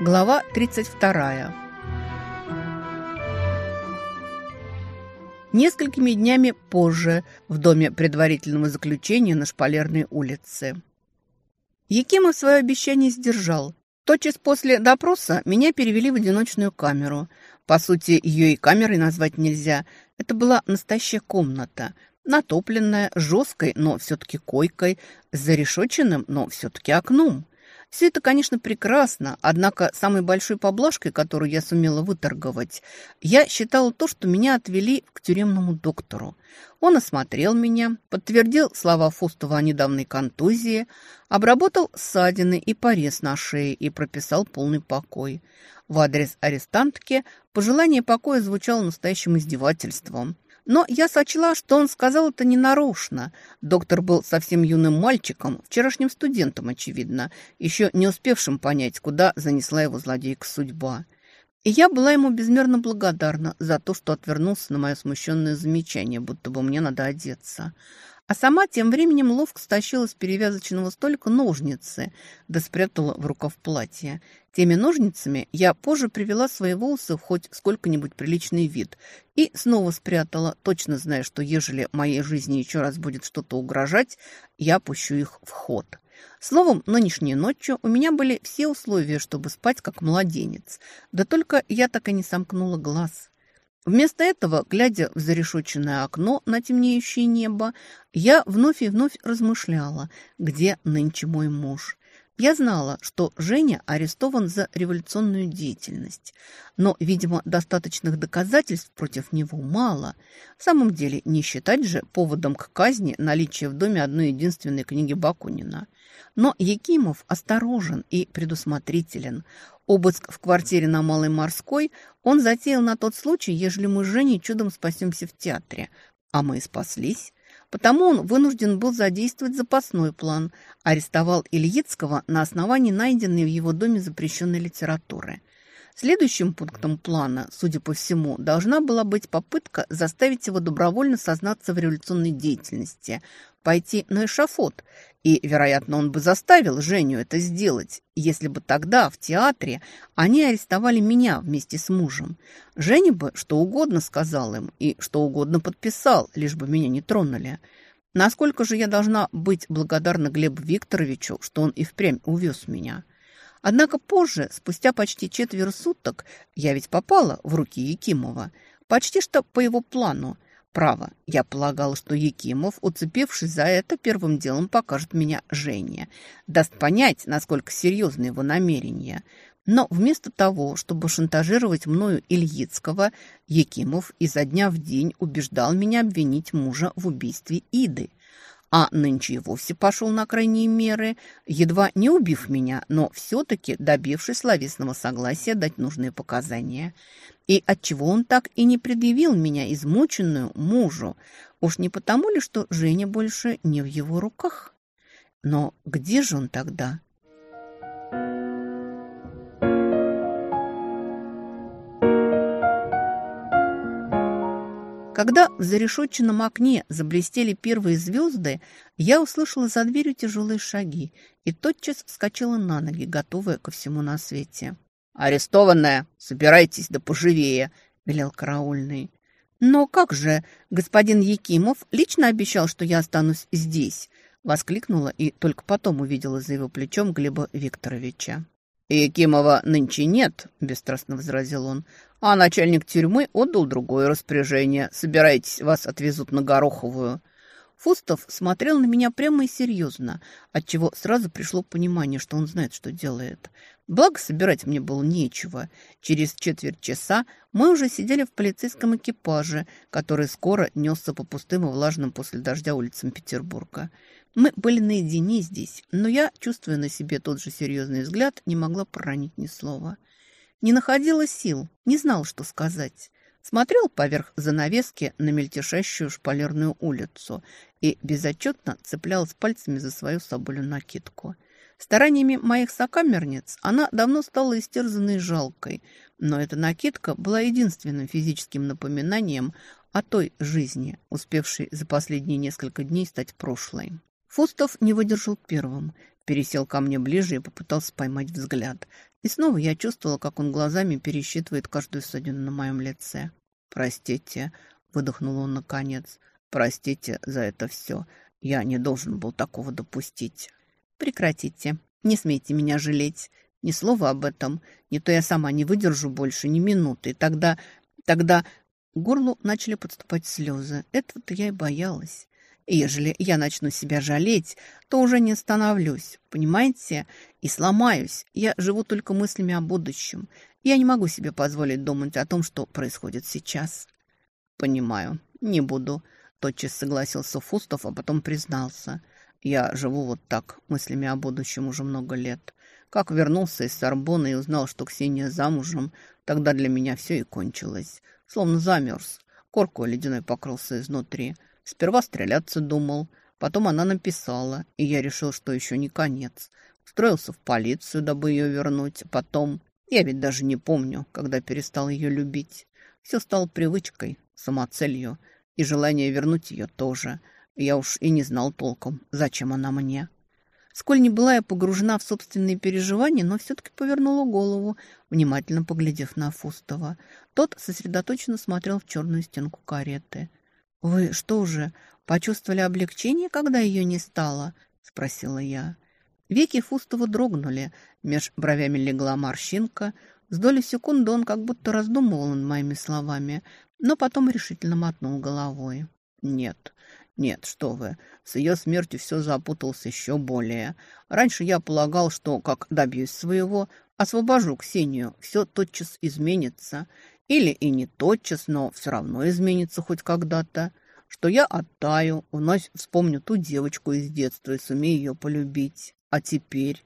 Глава 32. Несколькими днями позже в доме предварительного заключения на Шпалерной улице. Якимов свое обещание сдержал. Тотчас после допроса меня перевели в одиночную камеру. По сути, ее и камерой назвать нельзя. Это была настоящая комната, натопленная, жесткой, но все-таки койкой, с зарешоченным, но все-таки окном. Все это, конечно, прекрасно, однако самой большой поблажкой, которую я сумела выторговать, я считала то, что меня отвели к тюремному доктору. Он осмотрел меня, подтвердил слова Фустова о недавней контузии, обработал ссадины и порез на шее и прописал полный покой. В адрес арестантки пожелание покоя звучало настоящим издевательством – но я сочла, что он сказал это ненарочно. Доктор был совсем юным мальчиком, вчерашним студентом, очевидно, еще не успевшим понять, куда занесла его злодейка судьба. И я была ему безмерно благодарна за то, что отвернулся на мое смущенное замечание, будто бы мне надо одеться. А сама тем временем ловко стащила с перевязочного столика ножницы, да спрятала в рукав платья. Теми ножницами я позже привела свои волосы в хоть сколько-нибудь приличный вид и снова спрятала, точно зная, что ежели моей жизни еще раз будет что-то угрожать, я пущу их в ход. Словом, нынешней ночью у меня были все условия, чтобы спать как младенец. Да только я так и не сомкнула глаз. Вместо этого, глядя в зарешоченное окно на темнеющее небо, я вновь и вновь размышляла, где нынче мой муж. Я знала, что Женя арестован за революционную деятельность, но, видимо, достаточных доказательств против него мало. В самом деле, не считать же поводом к казни наличие в доме одной единственной книги Бакунина. Но Якимов осторожен и предусмотрителен. Обыск в квартире на Малой Морской он затеял на тот случай, ежели мы с Женей чудом спасемся в театре. А мы и спаслись. Потому он вынужден был задействовать запасной план. Арестовал Ильицкого на основании найденной в его доме запрещенной литературы. Следующим пунктом плана, судя по всему, должна была быть попытка заставить его добровольно сознаться в революционной деятельности, пойти на эшафот. И, вероятно, он бы заставил Женю это сделать, если бы тогда в театре они арестовали меня вместе с мужем. Женя бы что угодно сказал им и что угодно подписал, лишь бы меня не тронули. Насколько же я должна быть благодарна Глебу Викторовичу, что он и впрямь увез меня?» Однако позже, спустя почти четверо суток, я ведь попала в руки Якимова. Почти что по его плану. Право, я полагала, что Якимов, уцепившись за это, первым делом покажет меня Жене. Даст понять, насколько серьезны его намерения. Но вместо того, чтобы шантажировать мною Ильицкого, Якимов изо дня в день убеждал меня обвинить мужа в убийстве Иды а нынче и вовсе пошел на крайние меры, едва не убив меня, но все-таки добившись словесного согласия дать нужные показания. И отчего он так и не предъявил меня измученную мужу? Уж не потому ли, что Женя больше не в его руках? Но где же он тогда? Когда в зарешетченном окне заблестели первые звезды, я услышала за дверью тяжелые шаги и тотчас вскочила на ноги, готовая ко всему на свете. «Арестованная, собирайтесь да поживее!» – велел караульный. «Но как же? Господин Якимов лично обещал, что я останусь здесь!» – воскликнула и только потом увидела за его плечом Глеба Викторовича. «Якимова нынче нет», – бесстрастно возразил он. «А начальник тюрьмы отдал другое распоряжение. Собирайтесь, вас отвезут на Гороховую». Фустов смотрел на меня прямо и серьезно, отчего сразу пришло понимание, что он знает, что делает. Благо, собирать мне было нечего. Через четверть часа мы уже сидели в полицейском экипаже, который скоро несся по пустым и влажным после дождя улицам Петербурга. Мы были наедине здесь, но я, чувствуя на себе тот же серьезный взгляд, не могла проронить ни слова. Не находила сил, не знала, что сказать. Смотрел поверх занавески на мельтешащую шпалерную улицу и безотчетно цеплялась пальцами за свою соболю накидку. Стараниями моих сокамерниц она давно стала истерзанной и жалкой, но эта накидка была единственным физическим напоминанием о той жизни, успевшей за последние несколько дней стать прошлой. Фустов не выдержал первым, пересел ко мне ближе и попытался поймать взгляд. И снова я чувствовала, как он глазами пересчитывает каждую ссадину на моем лице. «Простите», — выдохнул он наконец, — «простите за это все. Я не должен был такого допустить». «Прекратите. Не смейте меня жалеть. Ни слова об этом. Не то я сама не выдержу больше ни минуты. Тогда... тогда...» К горлу начали подступать слезы. Этого-то я и боялась. Ежели я начну себя жалеть, то уже не остановлюсь, понимаете? И сломаюсь. Я живу только мыслями о будущем. Я не могу себе позволить думать о том, что происходит сейчас. Понимаю, не буду. Тотчас согласился Фустов, а потом признался. Я живу вот так, мыслями о будущем уже много лет. Как вернулся из Сорбона и узнал, что Ксения замужем, тогда для меня все и кончилось. Словно замерз. Коркой ледяной покрылся изнутри. Сперва стреляться думал, потом она написала, и я решил, что еще не конец. Устроился в полицию, дабы ее вернуть. Потом... Я ведь даже не помню, когда перестал ее любить. Все стало привычкой, самоцелью, и желание вернуть ее тоже. Я уж и не знал толком, зачем она мне. Сколь не была я погружена в собственные переживания, но все-таки повернула голову, внимательно поглядев на Фустова. Тот сосредоточенно смотрел в черную стенку кареты. «Вы что же, почувствовали облегчение, когда ее не стало?» – спросила я. Веки Фустова дрогнули, меж бровями легла морщинка. С доли секунды он как будто раздумывал над моими словами, но потом решительно мотнул головой. «Нет, нет, что вы, с ее смертью все запуталось еще более. Раньше я полагал, что, как добьюсь своего, освобожу Ксению, все тотчас изменится. Или и не тотчас, но все равно изменится хоть когда-то. Что я оттаю, вновь вспомню ту девочку из детства и сумею ее полюбить. А теперь...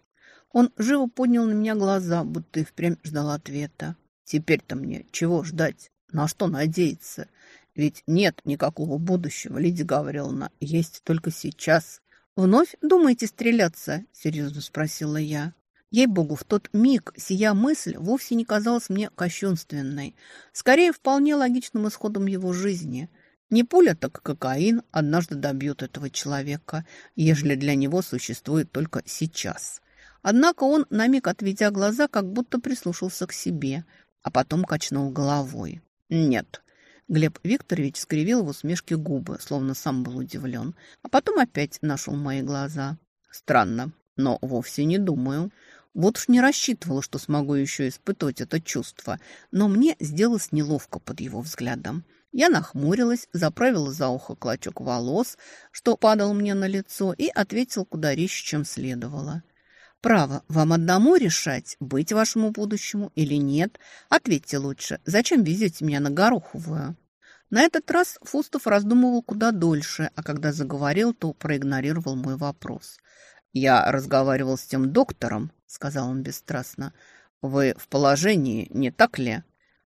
Он живо поднял на меня глаза, будто и впрямь ждал ответа. Теперь-то мне чего ждать? На что надеяться? Ведь нет никакого будущего, Лидия Гавриловна, есть только сейчас. «Вновь думаете стреляться?» – серьезно спросила я. Ей-богу, в тот миг сия мысль вовсе не казалась мне кощунственной. Скорее, вполне логичным исходом его жизни. Не пуля, так кокаин однажды добьет этого человека, ежели для него существует только сейчас. Однако он, на миг отведя глаза, как будто прислушался к себе, а потом качнул головой. «Нет, Глеб Викторович скривил в усмешке губы, словно сам был удивлен, а потом опять нашел мои глаза. Странно, но вовсе не думаю. Вот уж не рассчитывала, что смогу еще испытывать это чувство, но мне сделалось неловко под его взглядом. Я нахмурилась, заправила за ухо клочок волос, что падал мне на лицо, и ответил куда резче, чем следовало. «Право, вам одному решать, быть вашему будущему или нет. Ответьте лучше, зачем везете меня на Гороховую?» На этот раз Фустов раздумывал куда дольше, а когда заговорил, то проигнорировал мой вопрос. «Я разговаривал с тем доктором», — сказал он бесстрастно. «Вы в положении, не так ли?»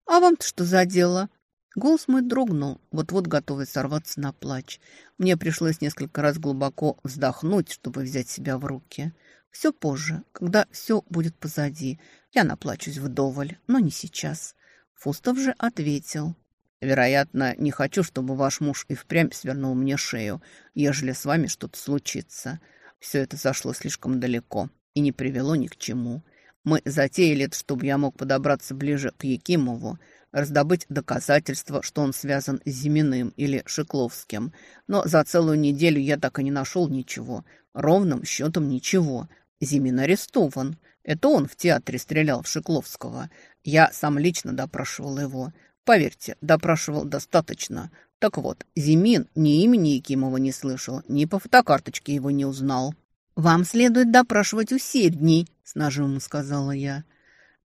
«А вам-то что за дело?» Голос мой дрогнул, вот-вот готовый сорваться на плач. Мне пришлось несколько раз глубоко вздохнуть, чтобы взять себя в руки. Все позже, когда все будет позади. Я наплачусь вдоволь, но не сейчас. Фустов же ответил. Вероятно, не хочу, чтобы ваш муж и впрямь свернул мне шею, ежели с вами что-то случится. Все это зашло слишком далеко и не привело ни к чему. Мы затеяли это, чтобы я мог подобраться ближе к Якимову, раздобыть доказательства, что он связан с Зиминым или Шекловским. Но за целую неделю я так и не нашел ничего. Ровным счетом ничего. Зимин арестован. Это он в театре стрелял в Шекловского. Я сам лично допрашивал его. Поверьте, допрашивал достаточно. Так вот, Зимин ни имени Якимова не слышал, ни по фотокарточке его не узнал. «Вам следует допрашивать усердней», — с нажимом сказала я.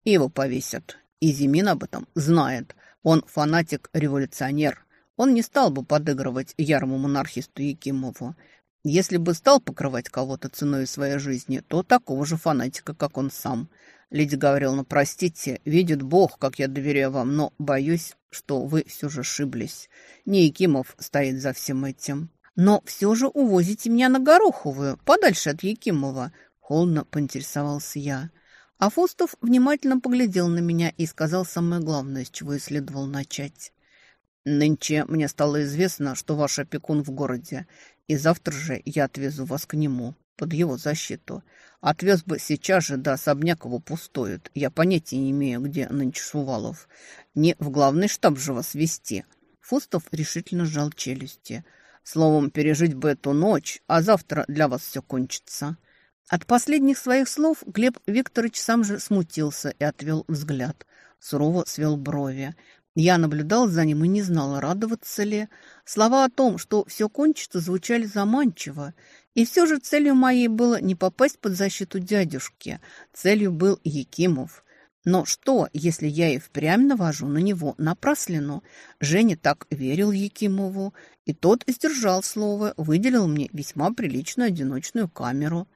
«Его повесят. И Зимин об этом знает. Он фанатик-революционер. Он не стал бы подыгрывать ярому монархисту Якимову. Если бы стал покрывать кого-то ценой своей жизни, то такого же фанатика, как он сам. Леди Гавриловна, простите, видит Бог, как я доверяю вам, но боюсь, что вы все же ошиблись. Не Якимов стоит за всем этим. Но все же увозите меня на Гороховую, подальше от Якимова. Холодно поинтересовался я. А Фустов внимательно поглядел на меня и сказал самое главное, с чего и следовало начать. Нынче мне стало известно, что ваш опекун в городе, и завтра же я отвезу вас к нему, под его защиту. Отвез бы сейчас же, да особняк его пустует. Я понятия не имею, где нынче Шувалов. Не в главный штаб же вас вести. Фустов решительно сжал челюсти. Словом, пережить бы эту ночь, а завтра для вас все кончится. От последних своих слов Глеб Викторович сам же смутился и отвел взгляд. Сурово свел брови. Я наблюдал за ним и не знала, радоваться ли. Слова о том, что все кончится, звучали заманчиво. И все же целью моей было не попасть под защиту дядюшки. Целью был Якимов. Но что, если я и впрямь навожу на него напраслину? Женя так верил Якимову, и тот сдержал слово, выделил мне весьма приличную одиночную камеру.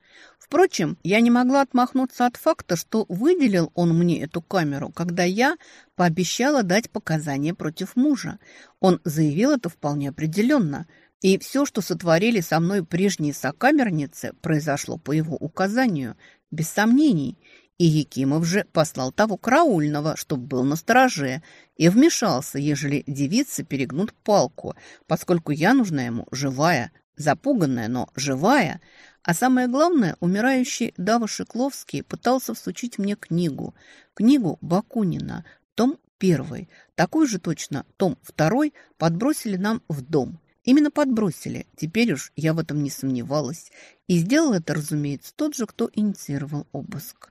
Впрочем, я не могла отмахнуться от факта, что выделил он мне эту камеру, когда я пообещала дать показания против мужа. Он заявил это вполне определенно. И все, что сотворили со мной прежние сокамерницы, произошло по его указанию, без сомнений. И Якимов же послал того караульного, чтобы был на стороже, и вмешался, ежели девицы перегнут палку, поскольку я нужна ему живая, запуганная, но живая – а самое главное, умирающий Дава Шекловский пытался всучить мне книгу. Книгу Бакунина, том первый. Такой же точно том второй подбросили нам в дом. Именно подбросили, теперь уж я в этом не сомневалась. И сделал это, разумеется, тот же, кто инициировал обыск.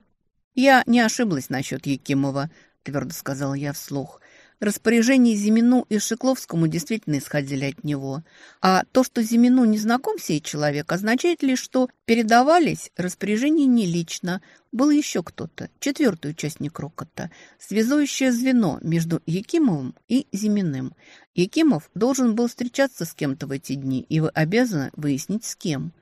«Я не ошиблась насчет Якимова», – твердо сказала я вслух. Распоряжения Зимину и Шикловскому действительно исходили от него. А то, что Зимину не знаком сей человек, означает лишь, что передавались распоряжения не лично. Был еще кто-то, четвертый участник Рокота, связующее звено между Якимовым и Зиминым. Якимов должен был встречаться с кем-то в эти дни, и вы обязаны выяснить, с кем.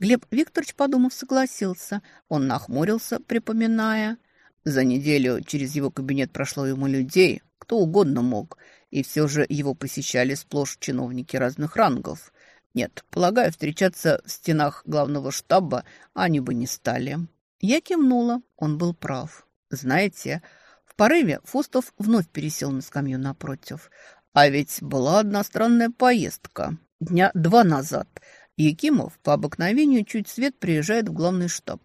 Глеб Викторович, подумав, согласился. Он нахмурился, припоминая. За неделю через его кабинет прошло ему людей, кто угодно мог, и все же его посещали сплошь чиновники разных рангов. Нет, полагаю, встречаться в стенах главного штаба они бы не стали. Я кивнула, он был прав. Знаете, в порыве Фустов вновь пересел на скамью напротив. А ведь была одна странная поездка. Дня два назад Якимов по обыкновению чуть свет приезжает в главный штаб.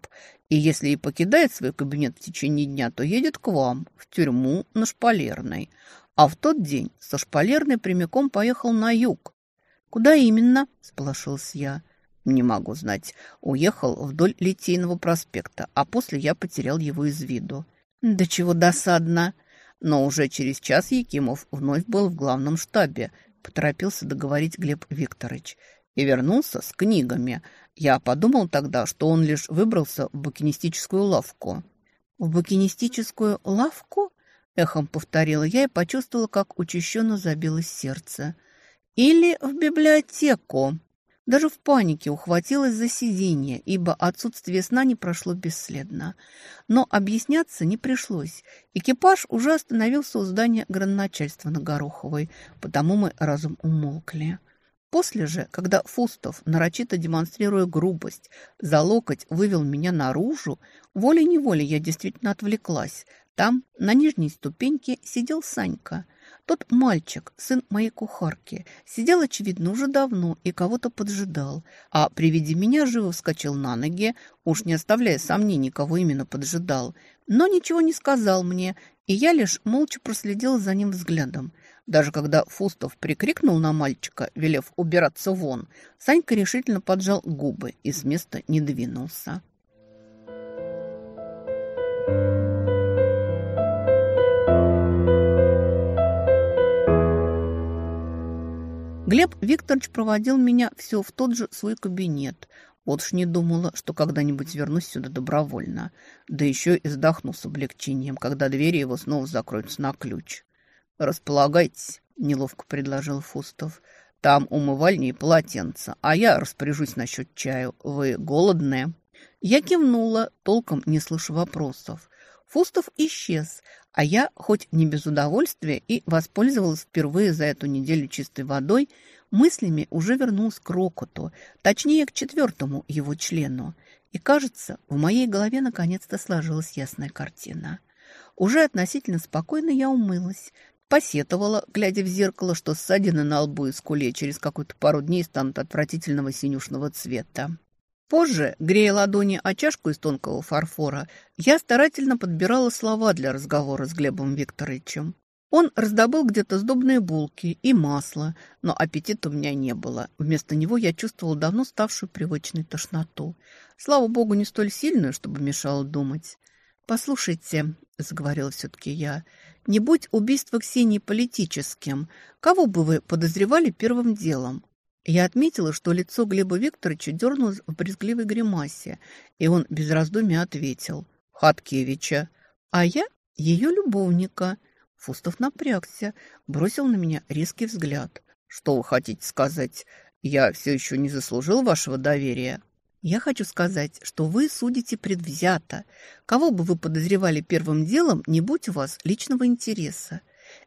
И если и покидает свой кабинет в течение дня, то едет к вам, в тюрьму на Шпалерной. А в тот день со Шпалерной прямиком поехал на юг. «Куда именно?» – сполошилась я. «Не могу знать. Уехал вдоль Литейного проспекта, а после я потерял его из виду». «Да чего досадно!» Но уже через час Якимов вновь был в главном штабе, поторопился договорить Глеб Викторович – и вернулся с книгами. Я подумал тогда, что он лишь выбрался в букинистическую лавку. «В букинистическую лавку?» – эхом повторила я и почувствовала, как учащенно забилось сердце. «Или в библиотеку?» Даже в панике ухватилась за сиденье, ибо отсутствие сна не прошло бесследно. Но объясняться не пришлось. Экипаж уже остановился у здания градоначальства на Гороховой, потому мы разум умолкли. После же, когда Фустов, нарочито демонстрируя грубость, за локоть вывел меня наружу, волей-неволей я действительно отвлеклась. Там, на нижней ступеньке, сидел Санька. Тот мальчик, сын моей кухарки, сидел, очевидно, уже давно и кого-то поджидал, а при виде меня живо вскочил на ноги, уж не оставляя сомнений, кого именно поджидал, но ничего не сказал мне, и я лишь молча проследила за ним взглядом – даже когда Фустов прикрикнул на мальчика, велев убираться вон, Санька решительно поджал губы и с места не двинулся. Глеб Викторович проводил меня все в тот же свой кабинет. Вот ж не думала, что когда-нибудь вернусь сюда добровольно. Да еще и вздохну с облегчением, когда двери его снова закроются на ключ. «Располагайтесь», — неловко предложил Фустов. «Там умывальни и полотенца, а я распоряжусь насчет чаю. Вы голодные?» Я кивнула, толком не слыша вопросов. Фустов исчез, а я, хоть не без удовольствия, и воспользовалась впервые за эту неделю чистой водой, мыслями уже вернулась к Рокоту, точнее, к четвертому его члену. И, кажется, в моей голове наконец-то сложилась ясная картина. Уже относительно спокойно я умылась, Посетовала, глядя в зеркало, что ссадины на лбу и скуле через какую-то пару дней станут отвратительного синюшного цвета. Позже, грея ладони о чашку из тонкого фарфора, я старательно подбирала слова для разговора с Глебом Викторовичем. Он раздобыл где-то сдобные булки и масло, но аппетита у меня не было. Вместо него я чувствовала давно ставшую привычной тошноту. Слава богу, не столь сильную, чтобы мешало думать. «Послушайте», — заговорила все-таки я, — «не будь убийство Ксении политическим, кого бы вы подозревали первым делом? Я отметила, что лицо Глеба Викторовича дернулось в брезгливой гримасе, и он без раздумья ответил «Хаткевича», а я ее любовника. Фустов напрягся, бросил на меня резкий взгляд. «Что вы хотите сказать? Я все еще не заслужил вашего доверия?» «Я хочу сказать, что вы судите предвзято. Кого бы вы подозревали первым делом, не будь у вас личного интереса.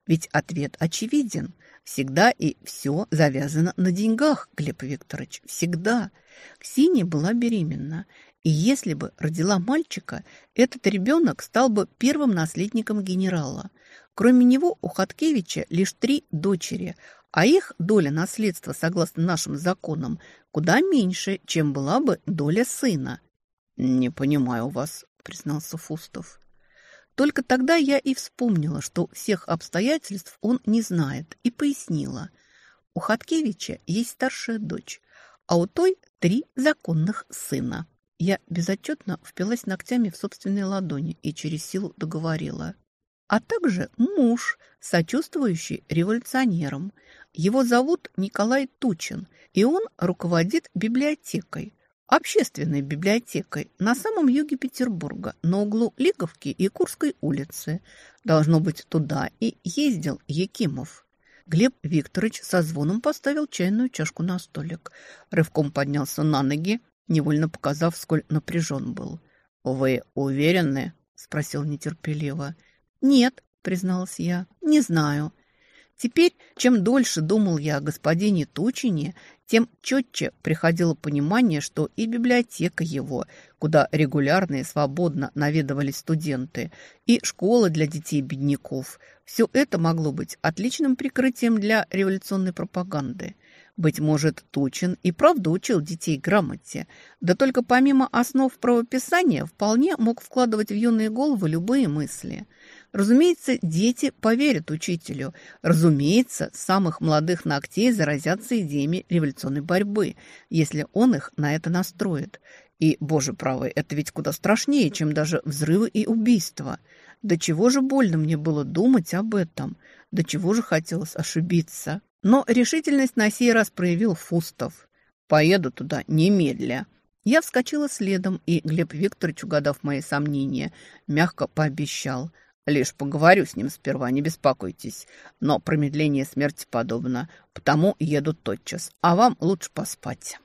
Ведь ответ очевиден. Всегда и все завязано на деньгах, Глеб Викторович, всегда. Ксения была беременна, и если бы родила мальчика, этот ребенок стал бы первым наследником генерала. Кроме него у Хаткевича лишь три дочери, а их доля наследства, согласно нашим законам, куда меньше, чем была бы доля сына. «Не понимаю вас», — признался Фустов. Только тогда я и вспомнила, что всех обстоятельств он не знает, и пояснила. У Хаткевича есть старшая дочь, а у той три законных сына. Я безотчетно впилась ногтями в собственные ладони и через силу договорила. А также муж, сочувствующий революционерам. Его зовут Николай Тучин, и он руководит библиотекой общественной библиотекой на самом юге Петербурга, на углу Лиговки и Курской улицы. Должно быть, туда и ездил Якимов. Глеб Викторович со звоном поставил чайную чашку на столик. Рывком поднялся на ноги, невольно показав, сколь напряжен был. «Вы уверены?» – спросил нетерпеливо. «Нет», – призналась я, – «не знаю». Теперь, чем дольше думал я о господине Тучине, тем четче приходило понимание, что и библиотека его, куда регулярно и свободно наведывались студенты, и школа для детей-бедняков, все это могло быть отличным прикрытием для революционной пропаганды. Быть может, Тучин и правда учил детей грамоте, да только помимо основ правописания вполне мог вкладывать в юные головы любые мысли – Разумеется, дети поверят учителю. Разумеется, самых молодых ногтей заразятся идеями революционной борьбы, если он их на это настроит. И, боже правый, это ведь куда страшнее, чем даже взрывы и убийства. До чего же больно мне было думать об этом? До чего же хотелось ошибиться? Но решительность на сей раз проявил Фустов. «Поеду туда немедля». Я вскочила следом, и Глеб Викторович, угадав мои сомнения, мягко пообещал – Лишь поговорю с ним сперва, не беспокойтесь. Но промедление смерти подобно, потому еду тотчас, а вам лучше поспать».